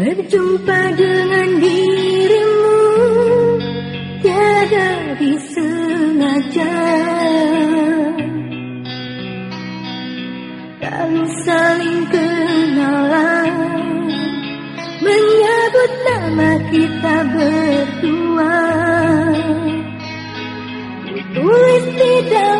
Berjumpa dengan dirimu Tiada disengaja. Kami saling kenalan Menyebut nama kita berdua. Ditulis di dalam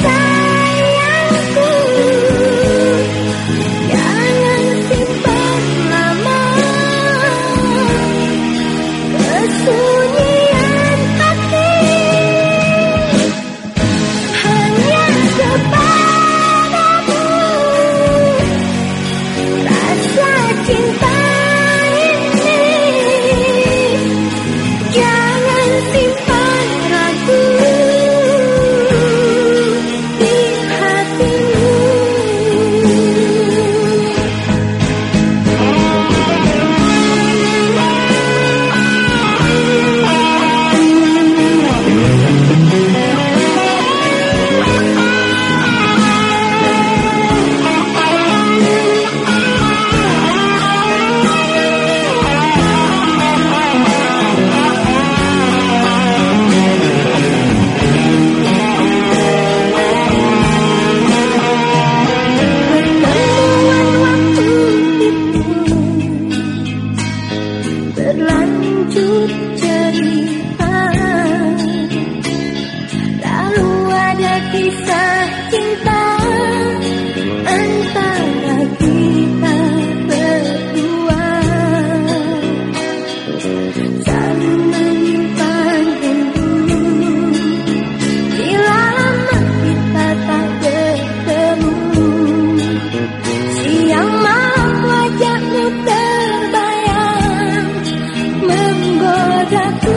time. katakan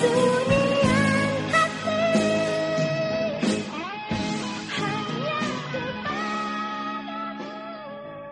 soon.